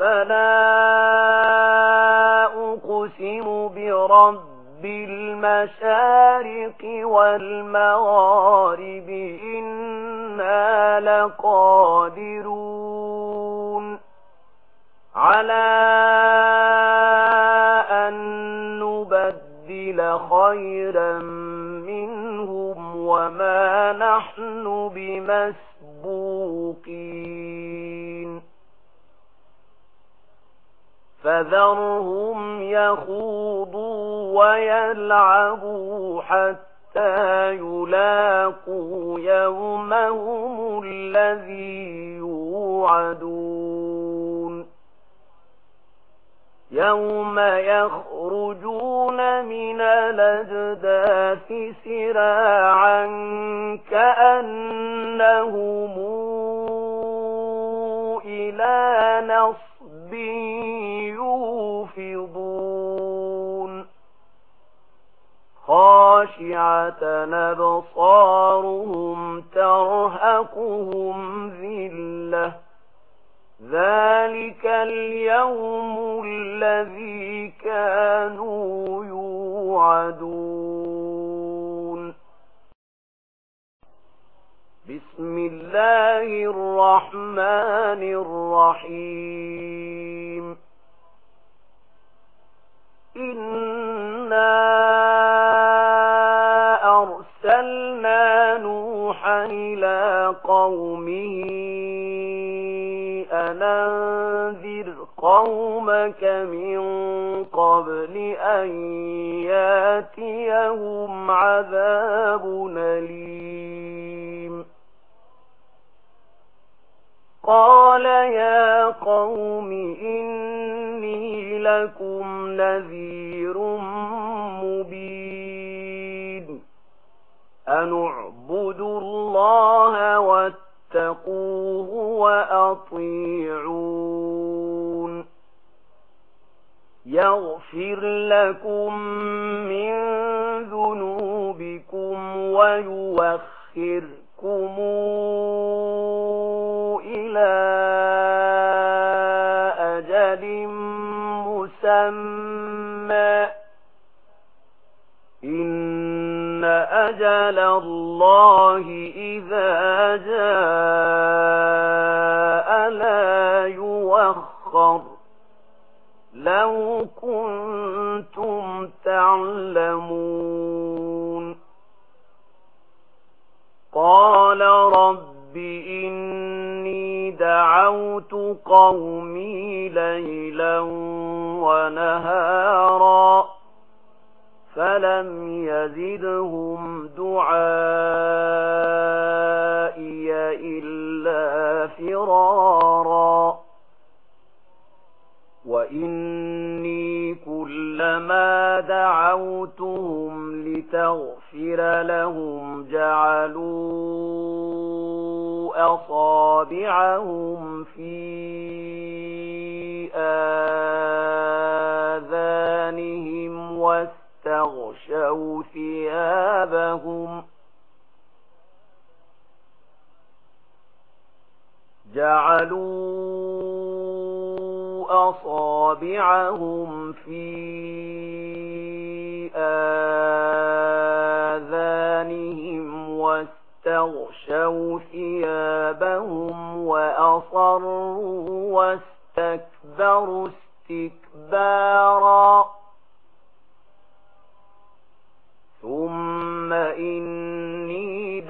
فلا أقسم برب المشارق والمغارب إنا لقادرون على أن نبدل خيرا فذرهم يخوضوا ويلعبوا حتى يلاقوا يومهم الذي يوعدون يوم يخرجون من الأجداث سراعا كأنهم خاشعة نبصارهم ترهقهم ذلة ذلك اليوم الذي كانوا يوعدون بسم الله الرحمن الرحيم إن قومه أنذر قومك من قبل أن ياتيهم عذاب أَلِيمٌ قال يا قوم إني لكم نذير مبين أَنُعْبُدُ الله فاتقوه وأطيعون يغفر لكم من ذنوبكم ويوخركم إلى أجل مسمى إن أجل الله إذا جاء لا يوخر. لو كنتم تعلمون. قال رب إني دعوت قومي ليلا ونهارا. فلم يزدهم دعائي إلا فرارا وإني كلما دعوتهم لتغفر لهم جعلوا أصابعهم في آخر لهم. جعلوا أصابعهم في آذانهم واستغشوا ثيابهم وأصروا واستكبروا استكبارا.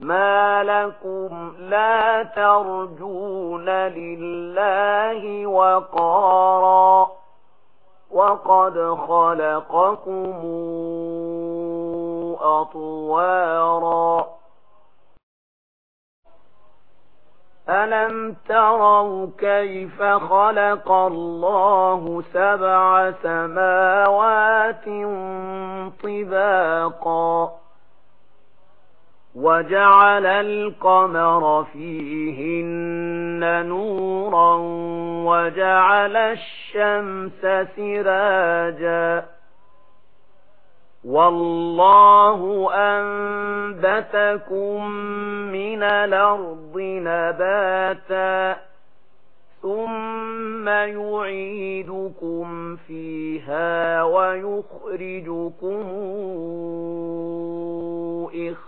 ما لكم لا ترجون لله وقارا وقد خلقكم أطوارا ألم تروا كيف خلق الله سبع سماوات طباقا وَجَعَلَ الْقَمَرَ فِيهِنَّ نُورًا وَجَعَلَ الشَّمْسَ سِرَاجًا وَاللَّهُ أَنبَتَكُم مِّنَ الْأَرْضِ نَبَاتًا ثُمَّ يُعِيدُكُم فِيهَا وَيُخْرِجُكُم إِخْرَاجًا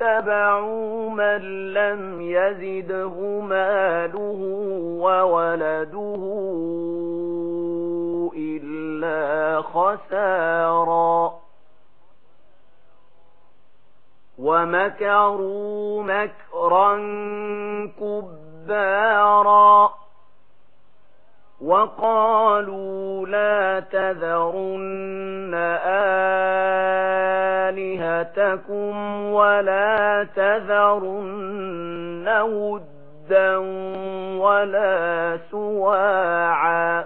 اتبعوا من لم يزده ماله وولده إلا خسارا. ومكروا مكرا كبارا. وقالوا لا تذرن آلا آلِهَتَكُمْ وَلَا تَذَرُنَّ وُدًّا وَلَا سُوَاعًا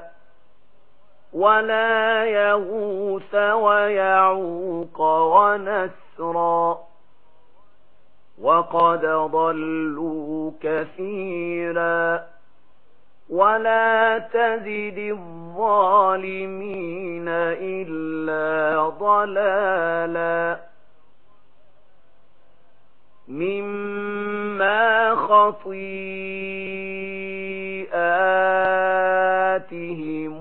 وَلَا يَغُوثَ وَيَعُوقَ وَنَسْرًا وَقَدْ ضَلُّوا كَثِيرًا ولا تزد الظالمين إلا ضلالا مما خطيئاتهم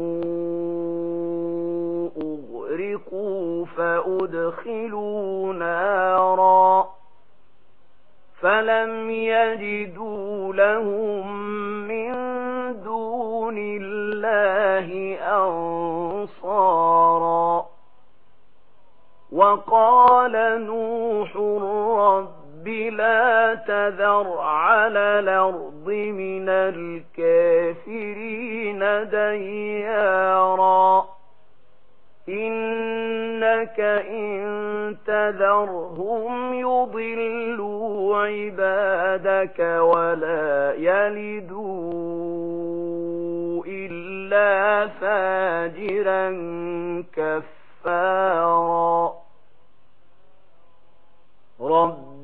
أغرقوا فأدخلوا نارا فلم يجدوا لهم من دون الله أنصارا وقال نوح رب لا تذر على الأرض من الكافرين ديارا. إنك إن تذرهم يضلوا عبادك ولا يلدوا إلا فاجرا كفارا.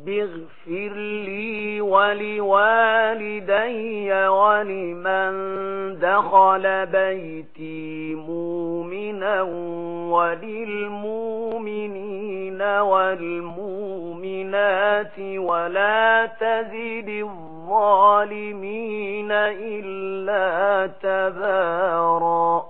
اغفر لي ولوالدي ولمن دخل بيتي مؤمنا وللمؤمنين والمؤمنات ولا تزيد الظالمين إلا تبارا.